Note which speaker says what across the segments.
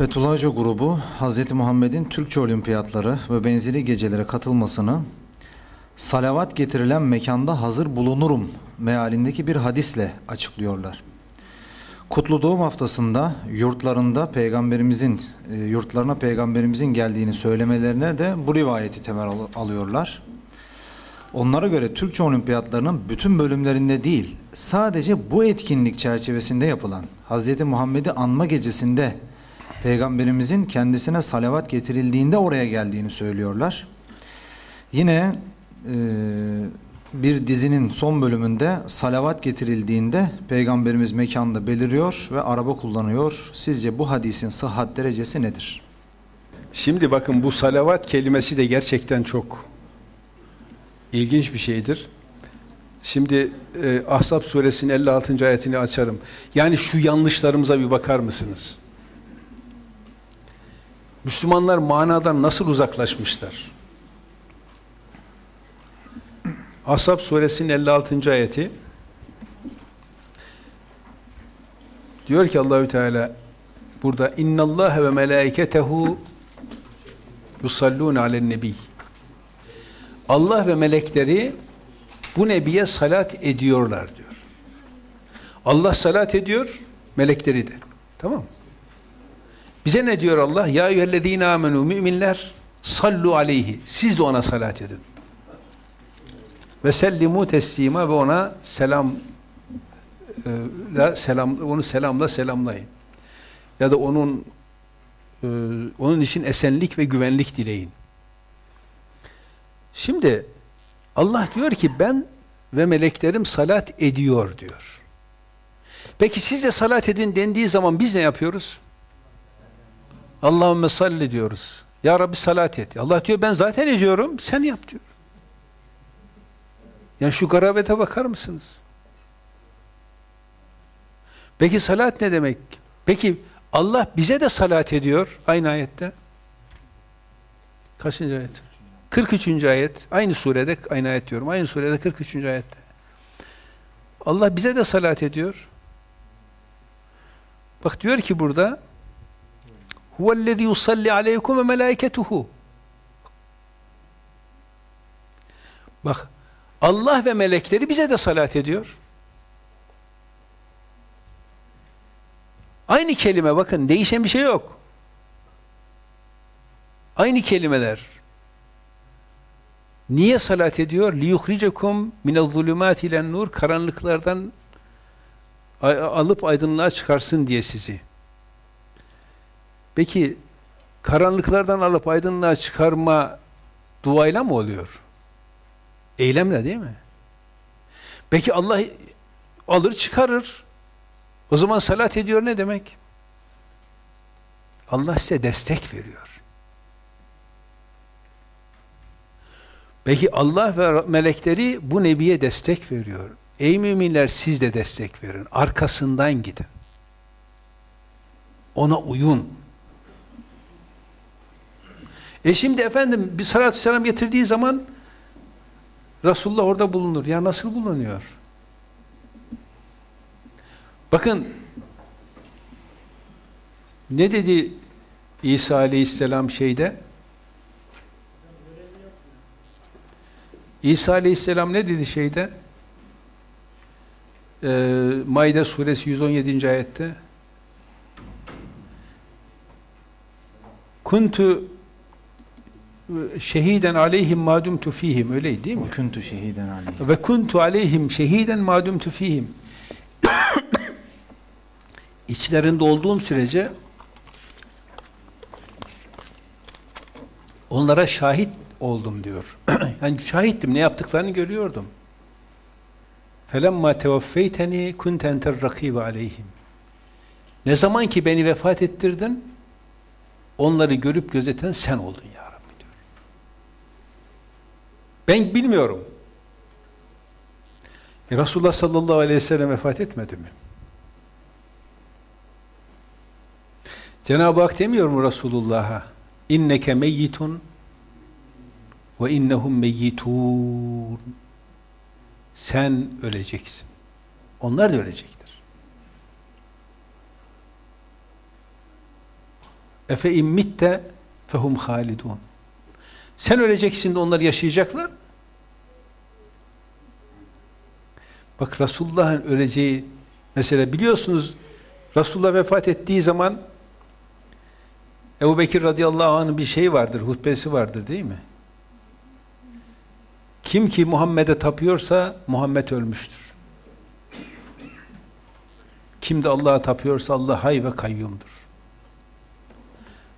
Speaker 1: Fethullah grubu Hz. Muhammed'in Türkçe olimpiyatları ve benzeri gecelere katılmasını salavat getirilen mekanda hazır bulunurum mealindeki bir hadisle açıklıyorlar. Kutlu Doğum haftasında yurtlarında peygamberimizin e, yurtlarına peygamberimizin geldiğini söylemelerine de bu rivayeti temel al- alıyorlar. Onlara göre Türkçe olimpiyatlarının bütün bölümlerinde değil, sadece bu etkinlik çerçevesinde yapılan Hz. Muhammed'i anma gecesinde Peygamberimizin kendisine salavat getirildiğinde oraya geldiğini söylüyorlar. Yine e, bir dizinin son bölümünde salavat getirildiğinde Peygamberimiz mekanda beliriyor ve araba kullanıyor. Sizce bu hadisin sıhhat derecesi nedir?
Speaker 2: Şimdi bakın bu salavat kelimesi de gerçekten çok ilginç bir şeydir. Şimdi e, Ahzab suresinin 56. ayetini açarım. Yani şu yanlışlarımıza bir bakar mısınız? Müslümanlar manadan nasıl uzaklaşmışlar? Ahzab suresinin 56. ayeti diyor ki Allahü Teala burada innallâhe ve melâiketehu yusallûne alen nebi Allah ve melekleri bu nebiye salat ediyorlar diyor. Allah salat ediyor, melekleri de. Tamam mı? Bize ne diyor Allah? Ya eyyühellezine amenu müminler sallu aleyhi. Siz de ona salat edin. Ve sellimu teslima ve ona selam e, la selam onu selamla selamlayın. Ya da onun e, onun için esenlik ve güvenlik dileyin. Şimdi Allah diyor ki ben ve meleklerim salat ediyor diyor. Peki siz de salat edin dendiği zaman biz ne yapıyoruz? Allahümme salli diyoruz. Ya Rabbi salat et. Allah diyor ben zaten ediyorum sen yap diyor. Yani şu garabete bakar mısınız? Peki salat ne demek? Peki Allah bize de salat ediyor aynı ayette. Kaçıncı ayet? 43. ayet. Aynı surede aynı ayet diyorum. Aynı surede 43. ayette. Allah bize de salat ediyor. Bak diyor ki burada huvellezî yusalli aleykum ve melâiketuhu Bak Allah ve melekleri bize de salat ediyor. Aynı kelime bakın değişen bir şey yok. Aynı kelimeler. Niye salat ediyor? لِيُخْرِجَكُمْ مِنَ الظُّلُمَاتِ اِلَى nur Karanlıklardan alıp aydınlığa çıkarsın diye sizi. Peki karanlıklardan alıp aydınlığa çıkarma duayla mı oluyor? Eylemle değil mi? Peki Allah alır çıkarır. O zaman salat ediyor ne demek? Allah size destek veriyor. Peki Allah ve melekleri bu nebiye destek veriyor. Ey müminler siz de destek verin. Arkasından gidin. Ona uyun. E şimdi efendim bir salatü selam getirdiği zaman Resulullah orada bulunur. Ya nasıl bulunuyor? Bakın ne dedi İsa Aleyhisselam şeyde? İsa Aleyhisselam ne dedi şeyde? Ee, Maide suresi 117. ayette Kuntu şehiden aleyhim madumtu fihim öyleydi değil mi?
Speaker 1: Kuntu şehiden aleyhim.
Speaker 2: Ve kuntu aleyhim şehiden madumtu fihim. İçlerinde olduğum sürece onlara şahit oldum diyor. yani şahittim, ne yaptıklarını görüyordum. فَلَمَّا تَوَفَّيْتَنِي كُنْتَ اَنْتَ الرَّقِيبَ عَلَيْهِمْ Ne zaman ki beni vefat ettirdin, onları görüp gözeten sen oldun ya Rabbi diyor. ben bilmiyorum. E Resulullah sallallahu aleyhi ve sellem vefat etmedi mi? Cenab-ı Hak demiyor mu Resulullah'a? İnneke meyyitun ve innehum meyyitun. Sen öleceksin. Onlar da ölecekler. Efe immitte fehum halidun. Sen öleceksin de onlar yaşayacaklar. Bak Resulullah'ın öleceği mesela biliyorsunuz Resulullah vefat ettiği zaman Ebu Bekir radıyallahu anh'ın bir şey vardır, hutbesi vardır değil mi? Kim ki Muhammed'e tapıyorsa Muhammed ölmüştür. Kim de Allah'a tapıyorsa Allah hay ve kayyumdur.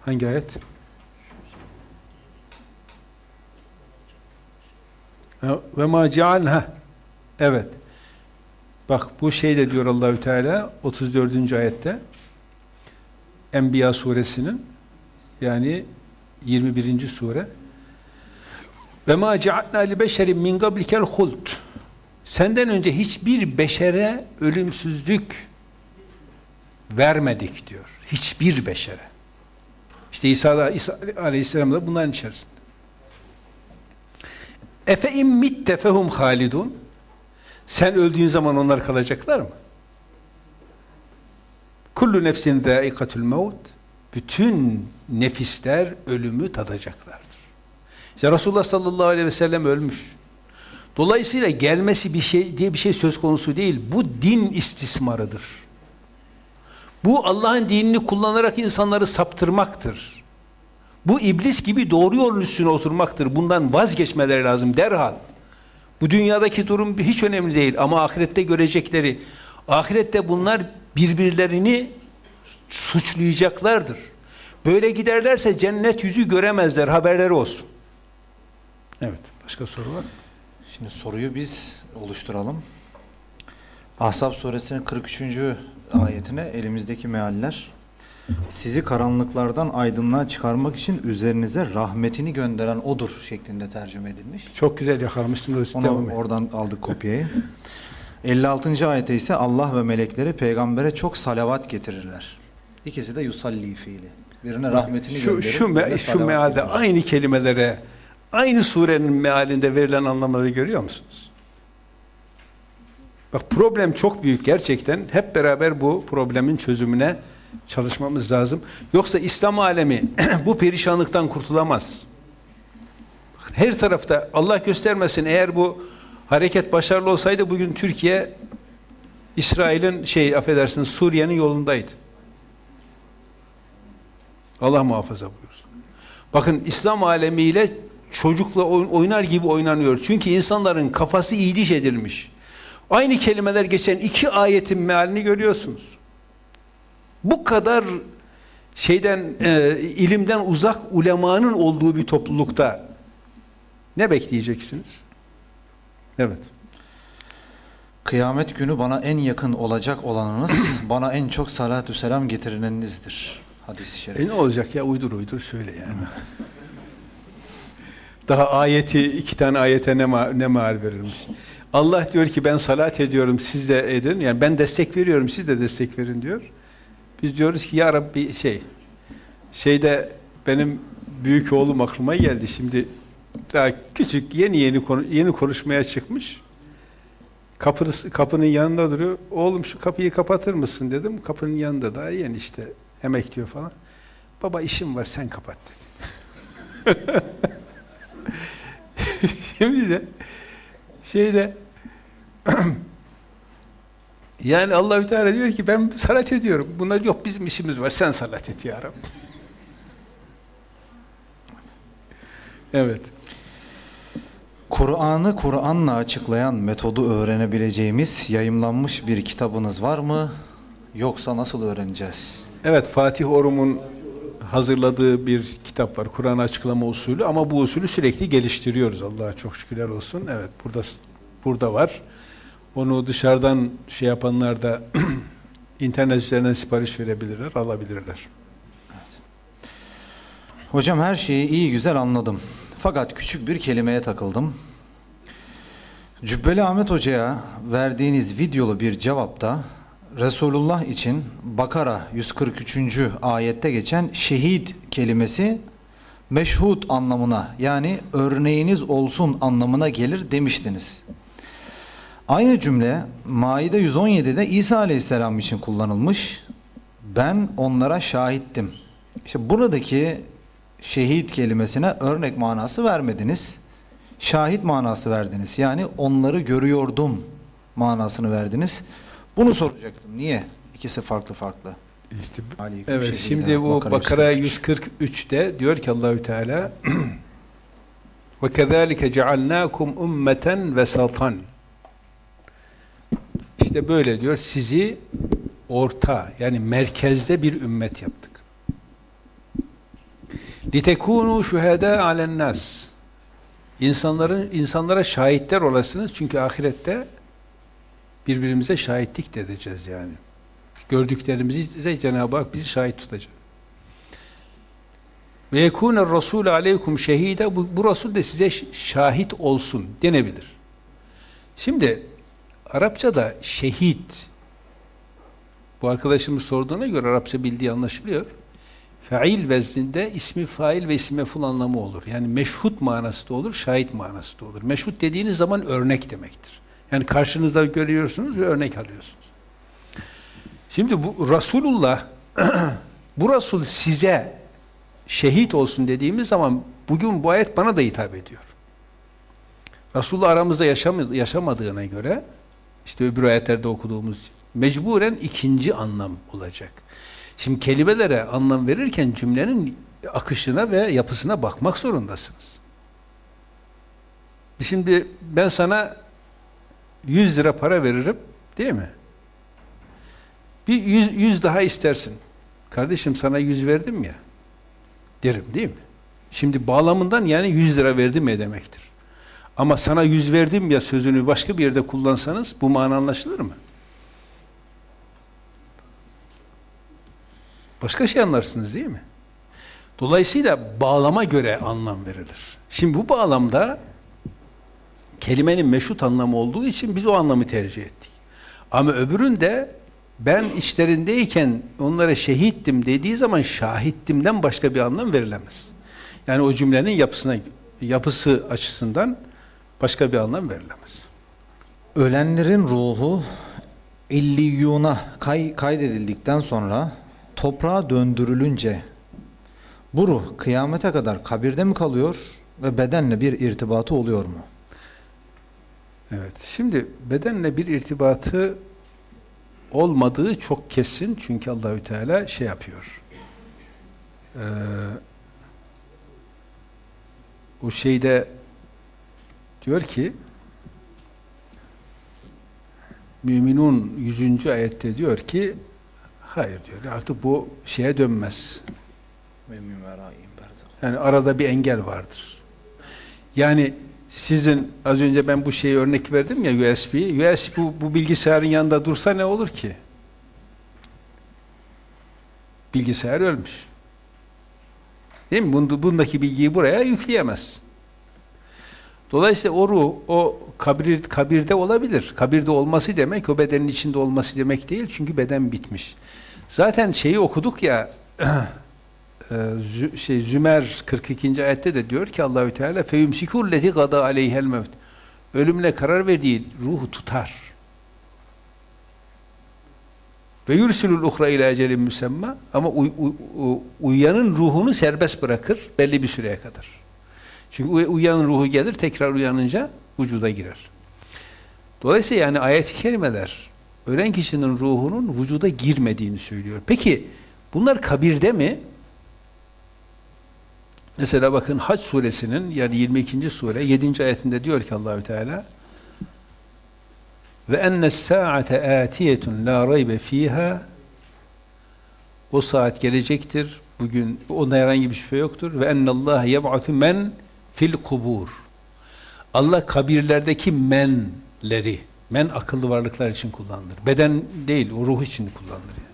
Speaker 2: Hangi ayet? Ve ma cealha. Evet. Bak bu şey de diyor Allahü Teala 34. ayette Enbiya suresinin yani 21. sure ve ma cealna li beşerin min qablikel hult senden önce hiçbir beşere ölümsüzlük vermedik diyor. Hiçbir beşere. İşte İsa, da, İsa Aleyhisselam da bunların içerisinde. Efe immitte fehum halidun sen öldüğün zaman onlar kalacaklar mı? Kullu nefsin zâikatul mevt bütün nefisler ölümü tadacaklardır. İşte Resulullah sallallahu aleyhi ve sellem ölmüş. Dolayısıyla gelmesi bir şey diye bir şey söz konusu değil. Bu din istismarıdır. Bu Allah'ın dinini kullanarak insanları saptırmaktır. Bu iblis gibi doğru yolun üstüne oturmaktır. Bundan vazgeçmeleri lazım derhal. Bu dünyadaki durum hiç önemli değil ama ahirette görecekleri, ahirette bunlar birbirlerini suçlayacaklardır. Böyle giderlerse cennet yüzü göremezler, haberleri olsun. Evet, başka soru var mı?
Speaker 1: Şimdi soruyu biz oluşturalım. Ahzab suresinin 43. ayetine elimizdeki mealler sizi karanlıklardan aydınlığa çıkarmak için üzerinize rahmetini gönderen odur şeklinde tercüme edilmiş.
Speaker 2: Çok güzel yakalamışsın.
Speaker 1: Onu
Speaker 2: Devam
Speaker 1: oradan aldık kopyayı. 56. ayette ise Allah ve melekleri peygambere çok salavat getirirler. İkisi de yusalli fiili. Birine rahmetini
Speaker 2: şu,
Speaker 1: gönderir.
Speaker 2: şu, me- şu mealde
Speaker 1: getirir.
Speaker 2: aynı kelimelere, aynı surenin mealinde verilen anlamları görüyor musunuz? Bak problem çok büyük gerçekten. Hep beraber bu problemin çözümüne çalışmamız lazım. Yoksa İslam alemi bu perişanlıktan kurtulamaz. Her tarafta Allah göstermesin eğer bu hareket başarılı olsaydı bugün Türkiye İsrail'in şey affedersiniz Suriye'nin yolundaydı. Allah muhafaza buyursun. Bakın İslam alemiyle çocukla oyn- oynar gibi oynanıyor. Çünkü insanların kafası iyiliş edilmiş. Aynı kelimeler geçen iki ayetin mealini görüyorsunuz. Bu kadar şeyden e, ilimden uzak ulemanın olduğu bir toplulukta ne bekleyeceksiniz? Evet.
Speaker 1: Kıyamet günü bana en yakın olacak olanınız, bana en çok salatü selam getirenenizdir. Hadis-i şerif.
Speaker 2: E ne olacak ya uydur uydur söyle yani. Daha ayeti iki tane ayete ne, ma ne mal verilmiş. Allah diyor ki ben salat ediyorum siz de edin. Yani ben destek veriyorum siz de destek verin diyor. Biz diyoruz ki ya Rabbi şey şeyde benim büyük oğlum aklıma geldi şimdi daha küçük yeni yeni konu, yeni konuşmaya çıkmış. Kapısı, kapının yanında duruyor. Oğlum şu kapıyı kapatır mısın dedim. Kapının yanında daha yeni işte emekliyor falan. Baba işim var sen kapat dedi. Şimdi de şeyde yani Allahü Teala diyor ki ben salat ediyorum. Bunlar yok bizim işimiz var. Sen salat et ya Rabbi. Evet.
Speaker 1: Kur'an'ı Kur'an'la açıklayan metodu öğrenebileceğimiz yayımlanmış bir kitabınız var mı? Yoksa nasıl öğreneceğiz?
Speaker 2: Evet Fatih Orum'un hazırladığı bir kitap var. Kur'an açıklama usulü ama bu usulü sürekli geliştiriyoruz. Allah'a çok şükürler olsun. Evet burada burada var. Onu dışarıdan şey yapanlar da internet üzerinden sipariş verebilirler, alabilirler.
Speaker 1: Hocam her şeyi iyi güzel anladım. Fakat küçük bir kelimeye takıldım. Cübbeli Ahmet Hoca'ya verdiğiniz videolu bir cevapta Resulullah için Bakara 143. ayette geçen şehit kelimesi meşhut anlamına yani örneğiniz olsun anlamına gelir demiştiniz. Aynı cümle Maide 117'de İsa Aleyhisselam için kullanılmış. Ben onlara şahittim İşte buradaki şehit kelimesine örnek manası vermediniz. Şahit manası verdiniz. Yani onları görüyordum manasını verdiniz. Bunu soracaktım. Niye? İkisi farklı farklı.
Speaker 2: İşte
Speaker 1: Aleyküm
Speaker 2: Evet şimdi bu
Speaker 1: Bakara
Speaker 2: Bakara
Speaker 1: 143.
Speaker 2: 143'te diyor ki Allahü Teala ve kezalike cealnakum ummeten vesatan İşte böyle diyor sizi orta yani merkezde bir ümmet yaptık. Litekunu şuhada alen nas. İnsanların insanlara şahitler olasınız çünkü ahirette birbirimize şahitlik de edeceğiz yani. Gördüklerimizi de Cenab-ı Hak bizi şahit tutacak. Ve yekûne rasûlü aleykum şehide bu, bu Resul de size şahit olsun denebilir. Şimdi Arapçada şehit bu arkadaşımız sorduğuna göre Arapça bildiği anlaşılıyor. Fail vezninde ismi fail ve ismi mef'ul anlamı olur. Yani meşhut manası da olur, şahit manası da olur. Meşhut dediğiniz zaman örnek demektir. Yani karşınızda görüyorsunuz ve örnek alıyorsunuz. Şimdi bu Resulullah bu Resul size şehit olsun dediğimiz zaman bugün bu ayet bana da hitap ediyor. Resulullah aramızda yaşam, yaşamadığına göre işte öbür ayetlerde okuduğumuz mecburen ikinci anlam olacak. Şimdi kelimelere anlam verirken cümlenin akışına ve yapısına bakmak zorundasınız. Şimdi ben sana 100 lira para veririm değil mi? Bir 100, 100 daha istersin. Kardeşim sana 100 verdim ya derim değil mi? Şimdi bağlamından yani 100 lira verdim ya demektir. Ama sana 100 verdim ya sözünü başka bir yerde kullansanız bu mana anlaşılır mı? Başka şey anlarsınız değil mi? Dolayısıyla bağlama göre anlam verilir. Şimdi bu bağlamda kelimenin meşhut anlamı olduğu için biz o anlamı tercih ettik. Ama öbüründe ben içlerindeyken onlara şehittim dediği zaman şahittimden başka bir anlam verilemez. Yani o cümlenin yapısına yapısı açısından başka bir anlam verilemez.
Speaker 1: Ölenlerin ruhu illiyuna kay, kaydedildikten sonra toprağa döndürülünce bu ruh kıyamete kadar kabirde mi kalıyor ve bedenle bir irtibatı oluyor mu?
Speaker 2: Evet. Şimdi bedenle bir irtibatı olmadığı çok kesin çünkü Allahü Teala şey yapıyor. Ee, o şeyde diyor ki Müminun 100. ayette diyor ki hayır diyor artık bu şeye dönmez. Yani arada bir engel vardır. Yani sizin az önce ben bu şeyi örnek verdim ya USB. USB bu, bu bilgisayarın yanında dursa ne olur ki? Bilgisayar ölmüş. Değil mi? Bunda, bundaki bilgiyi buraya yükleyemez. Dolayısıyla o ruh, o kabir, kabirde olabilir. Kabirde olması demek, o bedenin içinde olması demek değil. Çünkü beden bitmiş. Zaten şeyi okuduk ya, Zü, şey Zümer 42. ayette de diyor ki Allahü Teala feyumsikul leti gada aleyhel mevt. Ölümle karar verdiği ruhu tutar. Ve yursilul uhra ila ecelin müsemma ama uy, uy, uy, uyuyanın ruhunu serbest bırakır belli bir süreye kadar. Çünkü uy, uyuyanın ruhu gelir tekrar uyanınca vücuda girer. Dolayısıyla yani ayet-i kerimeler ölen kişinin ruhunun vücuda girmediğini söylüyor. Peki bunlar kabirde mi? Mesela bakın Hac suresinin yani 22. sure 7. ayetinde diyor ki Allahü Teala ve ennes saate atiyetun la raybe fiha o saat gelecektir. Bugün onda herhangi bir şüphe yoktur. Ve ennallah yeb'atu men fil kubur. Allah kabirlerdeki menleri, men akıllı varlıklar için kullanılır. Beden değil, o ruh için kullanılır. Yani.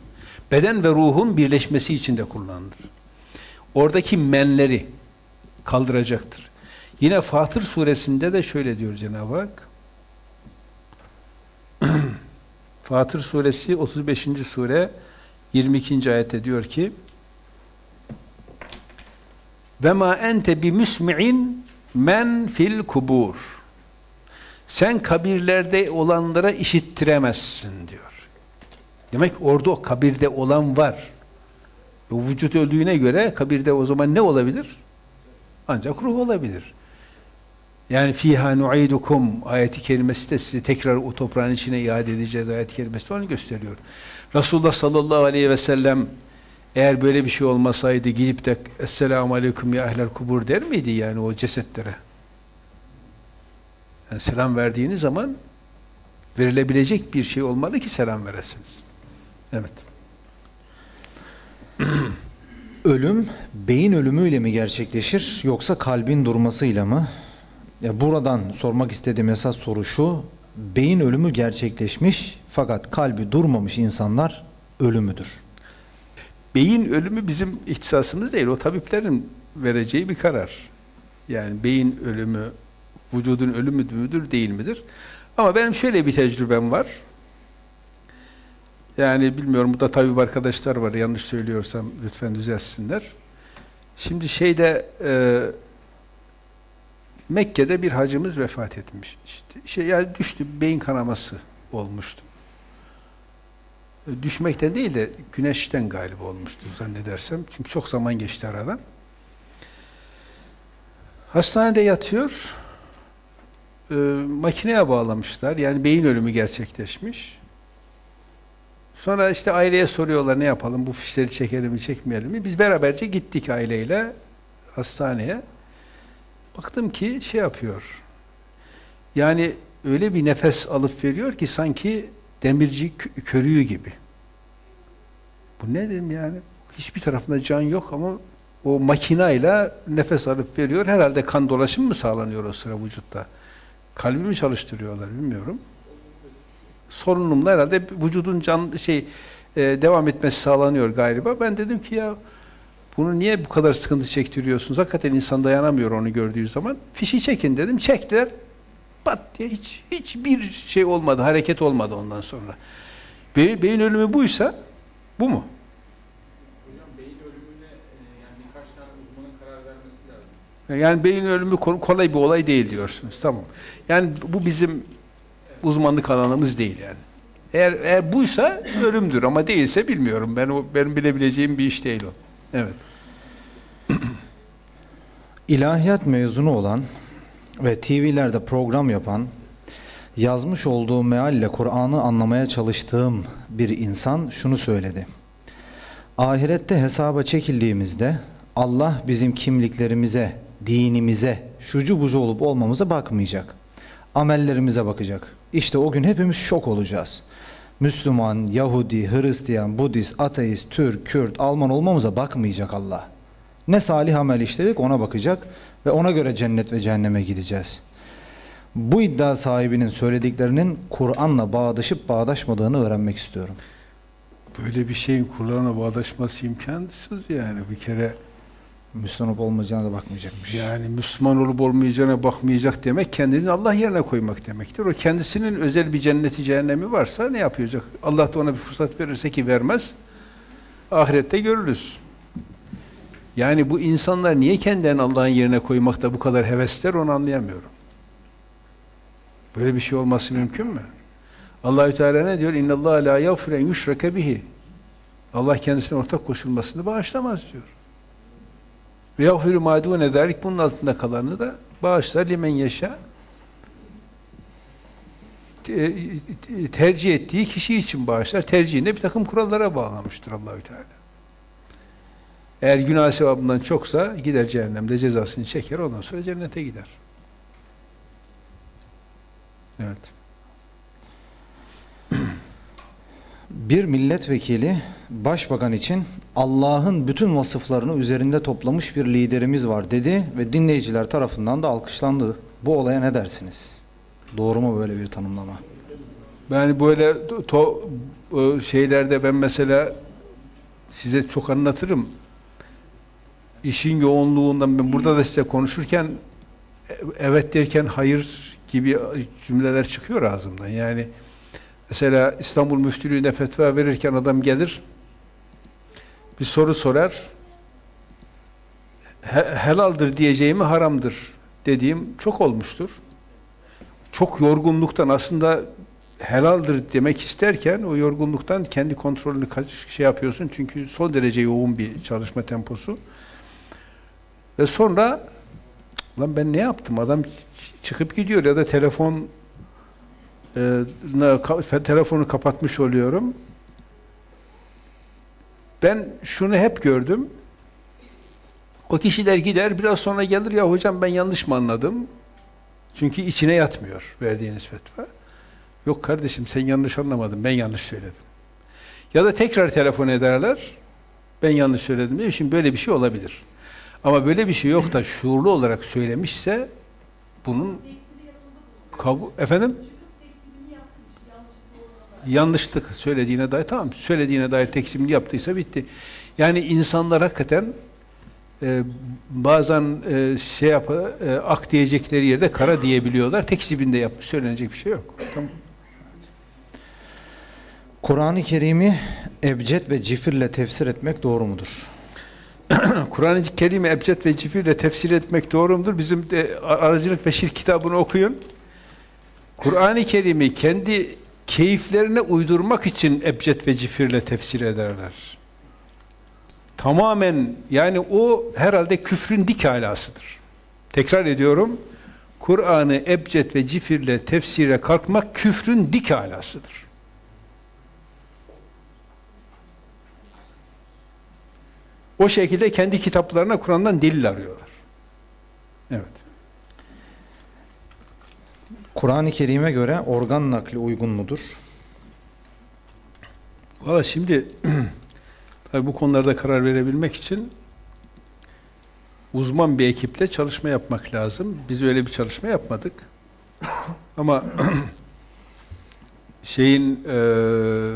Speaker 2: Beden ve ruhun birleşmesi için de kullanılır oradaki menleri kaldıracaktır. Yine Fatır suresinde de şöyle diyor Cenab-ı Hak. Fatır suresi 35. sure 22. ayette diyor ki ve ma ente bi musmi'in men fil kubur. Sen kabirlerde olanlara işittiremezsin diyor. Demek orada o kabirde olan var. O vücut öldüğüne göre kabirde o zaman ne olabilir? Ancak ruh olabilir. Yani fiha nu'idukum ayeti kerimesi de sizi tekrar o toprağın içine iade edeceğiz ayet kelimesi onu gösteriyor. Resulullah sallallahu aleyhi ve sellem eğer böyle bir şey olmasaydı gidip de Esselamu Aleyküm ya ehlel kubur der miydi yani o cesetlere? Yani selam verdiğiniz zaman verilebilecek bir şey olmalı ki selam veresiniz. Evet.
Speaker 1: Ölüm beyin ölümüyle mi gerçekleşir yoksa kalbin durmasıyla mı? Ya buradan sormak istediğim esas soru şu. Beyin ölümü gerçekleşmiş fakat kalbi durmamış insanlar ölü müdür?
Speaker 2: Beyin ölümü bizim ihtisasımız değil. O tabiplerin vereceği bir karar. Yani beyin ölümü, vücudun ölümü müdür, değil midir? Ama benim şöyle bir tecrübem var. Yani bilmiyorum burada tabip arkadaşlar var. Yanlış söylüyorsam lütfen düzelsinler. Şimdi şeyde e, Mekke'de bir hacımız vefat etmiş. İşte şey yani düştü, beyin kanaması olmuştu. Düşmekten değil de güneşten galiba olmuştu zannedersem. Çünkü çok zaman geçti aradan. Hastanede yatıyor. E, makineye bağlamışlar. Yani beyin ölümü gerçekleşmiş. Sonra işte aileye soruyorlar ne yapalım bu fişleri çekelim mi çekmeyelim mi? Biz beraberce gittik aileyle hastaneye. Baktım ki şey yapıyor. Yani öyle bir nefes alıp veriyor ki sanki demirci körüğü gibi. Bu ne dedim yani? Hiçbir tarafında can yok ama o makinayla nefes alıp veriyor. Herhalde kan dolaşımı mı sağlanıyor o sıra vücutta? Kalbimi çalıştırıyorlar bilmiyorum. Sorunumla herhalde vücudun can şey e, devam etmesi sağlanıyor galiba. Ben dedim ki ya bunu niye bu kadar sıkıntı çektiriyorsunuz? Hakikaten insan dayanamıyor onu gördüğü zaman. Fişi çekin dedim. Çektiler. Pat diye hiç hiçbir şey olmadı. Hareket olmadı ondan sonra. Be beyin ölümü buysa bu mu?
Speaker 3: Hocam beyin ölümüne e, yani birkaç tane uzmanın karar vermesi lazım.
Speaker 2: Yani beyin ölümü kol- kolay bir olay değil diyorsunuz. Tamam. Yani bu bizim uzmanlık alanımız değil yani. Eğer, eğer buysa ölümdür ama değilse bilmiyorum. Ben o benim bilebileceğim bir iş değil o. Evet.
Speaker 1: İlahiyat mezunu olan ve TV'lerde program yapan, yazmış olduğu mealle Kur'an'ı anlamaya çalıştığım bir insan şunu söyledi. Ahirette hesaba çekildiğimizde Allah bizim kimliklerimize, dinimize, şucu bucu olup olmamıza bakmayacak. Amellerimize bakacak. İşte o gün hepimiz şok olacağız. Müslüman, Yahudi, Hristiyan, Budist, ateist, Türk, Kürt, Alman olmamıza bakmayacak Allah. Ne salih amel işledik ona bakacak ve ona göre cennet ve cehenneme gideceğiz. Bu iddia sahibinin söylediklerinin Kur'an'la bağdaşıp bağdaşmadığını öğrenmek istiyorum.
Speaker 2: Böyle bir şeyin Kur'an'a bağdaşması imkansız yani bir kere
Speaker 1: Müslüman olup olmayacağına da bakmayacakmış.
Speaker 2: yani Müslüman olup olmayacağına bakmayacak demek kendini Allah yerine koymak demektir. O kendisinin özel bir cenneti cehennemi varsa ne yapacak? Allah da ona bir fırsat verirse ki vermez. Ahirette görürüz. Yani bu insanlar niye kendilerini Allah'ın yerine koymakta bu kadar hevesler onu anlayamıyorum. Böyle bir şey olması mümkün mü? Allahü Teala ne diyor? İnna Allah la yagfiru en bihi. Allah kendisine ortak koşulmasını bağışlamaz diyor. Ve yagfiru ma dune zalik bunun altında kalanı da bağışlar limen yaşa. Te- te- tercih ettiği kişi için bağışlar. Tercihinde bir takım kurallara bağlamıştır Allahü Teala. Eğer günah sevabından çoksa gider cehennemde cezasını çeker ondan sonra cennete gider. Evet.
Speaker 1: Bir milletvekili başbakan için Allah'ın bütün vasıflarını üzerinde toplamış bir liderimiz var dedi ve dinleyiciler tarafından da alkışlandı. Bu olaya ne dersiniz? Doğru mu böyle bir tanımlama?
Speaker 2: Yani böyle to, o şeylerde ben mesela size çok anlatırım. İşin yoğunluğundan ben burada da size konuşurken e- evet derken hayır gibi cümleler çıkıyor ağzımdan. Yani mesela İstanbul Müftülüğü'ne fetva verirken adam gelir bir soru sorar. He- helaldir diyeceğimi haramdır dediğim çok olmuştur. Çok yorgunluktan aslında helaldir demek isterken o yorgunluktan kendi kontrolünü şey yapıyorsun çünkü son derece yoğun bir çalışma temposu. Ve sonra lan ben ne yaptım? Adam çıkıp gidiyor ya da telefon e, telefonu kapatmış oluyorum. Ben şunu hep gördüm. O kişiler gider biraz sonra gelir ya hocam ben yanlış mı anladım? Çünkü içine yatmıyor verdiğiniz fetva. Yok kardeşim sen yanlış anlamadın ben yanlış söyledim. Ya da tekrar telefon ederler. Ben yanlış söyledim diye. Şimdi böyle bir şey olabilir. Ama böyle bir şey yok da şuurlu olarak söylemişse bunun kabul efendim yanlışlık söylediğine dair tamam söylediğine dair teksimini yaptıysa bitti. Yani insanlar hakikaten e, bazen e, şey yap e, ak diyecekleri yerde kara diyebiliyorlar. Tekzibinde yapmış söylenecek bir şey yok. Tamam.
Speaker 1: Kur'an-ı Kerim'i ebced ve cifirle tefsir etmek doğru mudur?
Speaker 2: Kur'an-ı Kerim'i ebced ve cifirle tefsir etmek doğru mudur? Bizim de aracılık ve şirk kitabını okuyun. Kur'an-ı Kerim'i kendi keyiflerine uydurmak için ebced ve cifirle tefsir ederler. Tamamen yani o herhalde küfrün dik alasıdır. Tekrar ediyorum. Kur'an'ı ebced ve cifirle tefsire kalkmak küfrün dik alasıdır. O şekilde kendi kitaplarına Kur'an'dan delil arıyorlar. Evet.
Speaker 1: Kur'an-ı Kerim'e göre organ nakli uygun mudur?
Speaker 2: Valla şimdi tabii bu konularda karar verebilmek için uzman bir ekiple çalışma yapmak lazım. Biz öyle bir çalışma yapmadık. Ama şeyin eee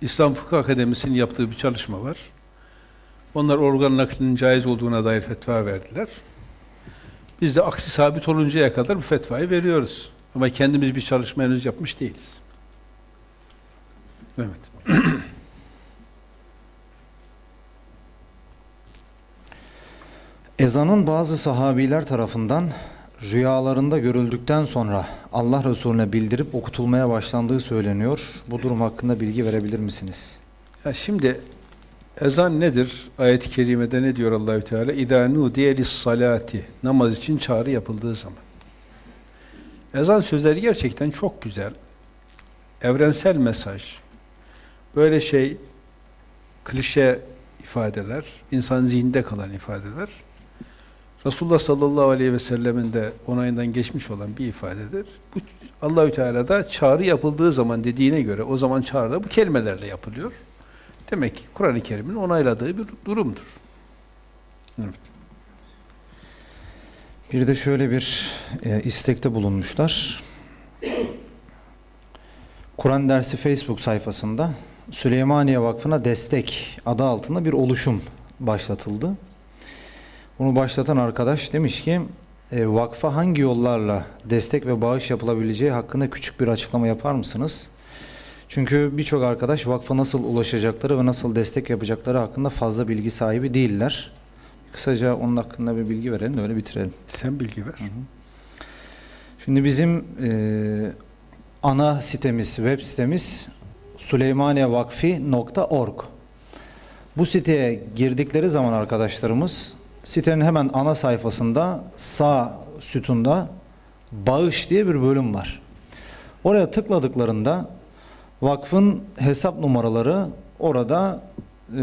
Speaker 2: İslam Fıkıh Akademisi'nin yaptığı bir çalışma var. Onlar organ naklinin caiz olduğuna dair fetva verdiler. Biz de aksi sabit oluncaya kadar bu fetvayı veriyoruz. Ama kendimiz bir çalışma henüz yapmış değiliz. Evet.
Speaker 1: Ezanın bazı sahabiler tarafından rüyalarında görüldükten sonra Allah Resulüne bildirip okutulmaya başlandığı söyleniyor. Bu durum hakkında bilgi verebilir misiniz?
Speaker 2: Ya şimdi ezan nedir? Ayet-i kerimede ne diyor Allahü Teala? İdâ nudiye lis-salati. Namaz için çağrı yapıldığı zaman. Ezan sözleri gerçekten çok güzel. Evrensel mesaj. Böyle şey klişe ifadeler, insan zihninde kalan ifadeler. Resulullah sallallahu aleyhi ve sellemin de onayından geçmiş olan bir ifadedir. Bu Allahü Teala da çağrı yapıldığı zaman dediğine göre o zaman çağrı da bu kelimelerle yapılıyor. Demek ki Kur'an-ı Kerim'in onayladığı bir durumdur. Evet.
Speaker 1: Bir de şöyle bir e, istekte bulunmuşlar. Kur'an dersi Facebook sayfasında Süleymaniye Vakfı'na destek adı altında bir oluşum başlatıldı. Bunu başlatan arkadaş demiş ki e, vakfa hangi yollarla destek ve bağış yapılabileceği hakkında küçük bir açıklama yapar mısınız? Çünkü birçok arkadaş vakfa nasıl ulaşacakları ve nasıl destek yapacakları hakkında fazla bilgi sahibi değiller. Kısaca onun hakkında bir bilgi verelim de öyle bitirelim.
Speaker 2: Sen bilgi ver.
Speaker 1: Şimdi bizim e, ana sitemiz, web sitemiz süleymaniyevakfi.org Bu siteye girdikleri zaman arkadaşlarımız sitenin hemen ana sayfasında sağ sütunda bağış diye bir bölüm var. Oraya tıkladıklarında vakfın hesap numaraları orada e,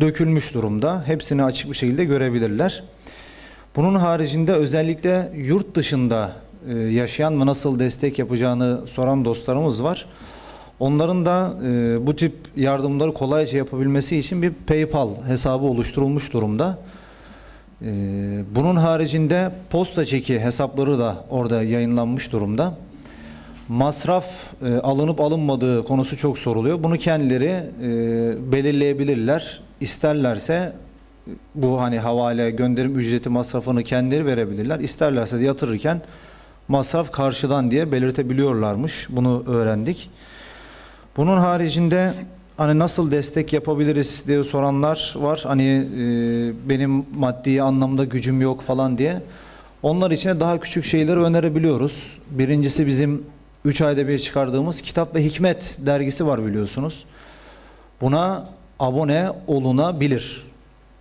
Speaker 1: dökülmüş durumda. Hepsini açık bir şekilde görebilirler. Bunun haricinde özellikle yurt dışında e, yaşayan ve nasıl destek yapacağını soran dostlarımız var. Onların da e, bu tip yardımları kolayca yapabilmesi için bir PayPal hesabı oluşturulmuş durumda. E, bunun haricinde posta çeki hesapları da orada yayınlanmış durumda. Masraf e, alınıp alınmadığı konusu çok soruluyor. Bunu kendileri e, belirleyebilirler. İsterlerse bu hani havale gönderim ücreti masrafını kendileri verebilirler. İsterlerse de yatırırken masraf karşıdan diye belirtebiliyorlarmış. Bunu öğrendik. Bunun haricinde hani nasıl destek yapabiliriz diye soranlar var. Hani e, benim maddi anlamda gücüm yok falan diye. Onlar için daha küçük şeyleri önerebiliyoruz. Birincisi bizim 3 ayda bir çıkardığımız Kitap ve Hikmet dergisi var biliyorsunuz. Buna abone olunabilir.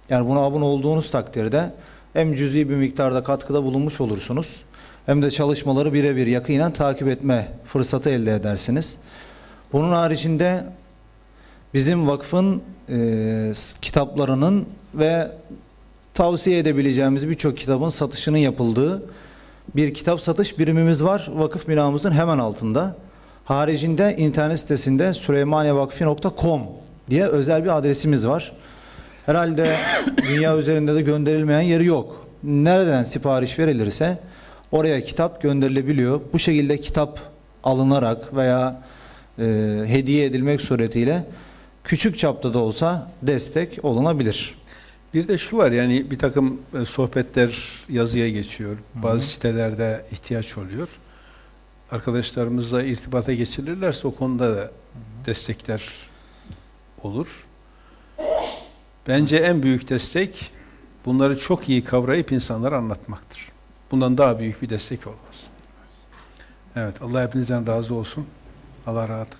Speaker 1: Yani buna abone olduğunuz takdirde hem cüzi bir miktarda katkıda bulunmuş olursunuz hem de çalışmaları birebir yakinen takip etme fırsatı elde edersiniz. Bunun haricinde bizim vakfın e, kitaplarının ve tavsiye edebileceğimiz birçok kitabın satışının yapıldığı bir kitap satış birimimiz var. Vakıf binamızın hemen altında. Haricinde internet sitesinde süleymaniyevakfi.com diye özel bir adresimiz var. Herhalde dünya üzerinde de gönderilmeyen yeri yok. Nereden sipariş verilirse oraya kitap gönderilebiliyor. Bu şekilde kitap alınarak veya e, hediye edilmek suretiyle küçük çapta da olsa destek olunabilir.
Speaker 2: Bir de şu var yani bir takım e, sohbetler yazıya geçiyor. Bazı sitelerde ihtiyaç oluyor. Arkadaşlarımızla irtibata geçirirlerse o konuda da destekler olur. Bence en büyük destek bunları çok iyi kavrayıp insanlara anlatmaktır. Bundan daha büyük bir destek olmaz. Evet Allah hepinizden razı olsun. Allah rahatlık.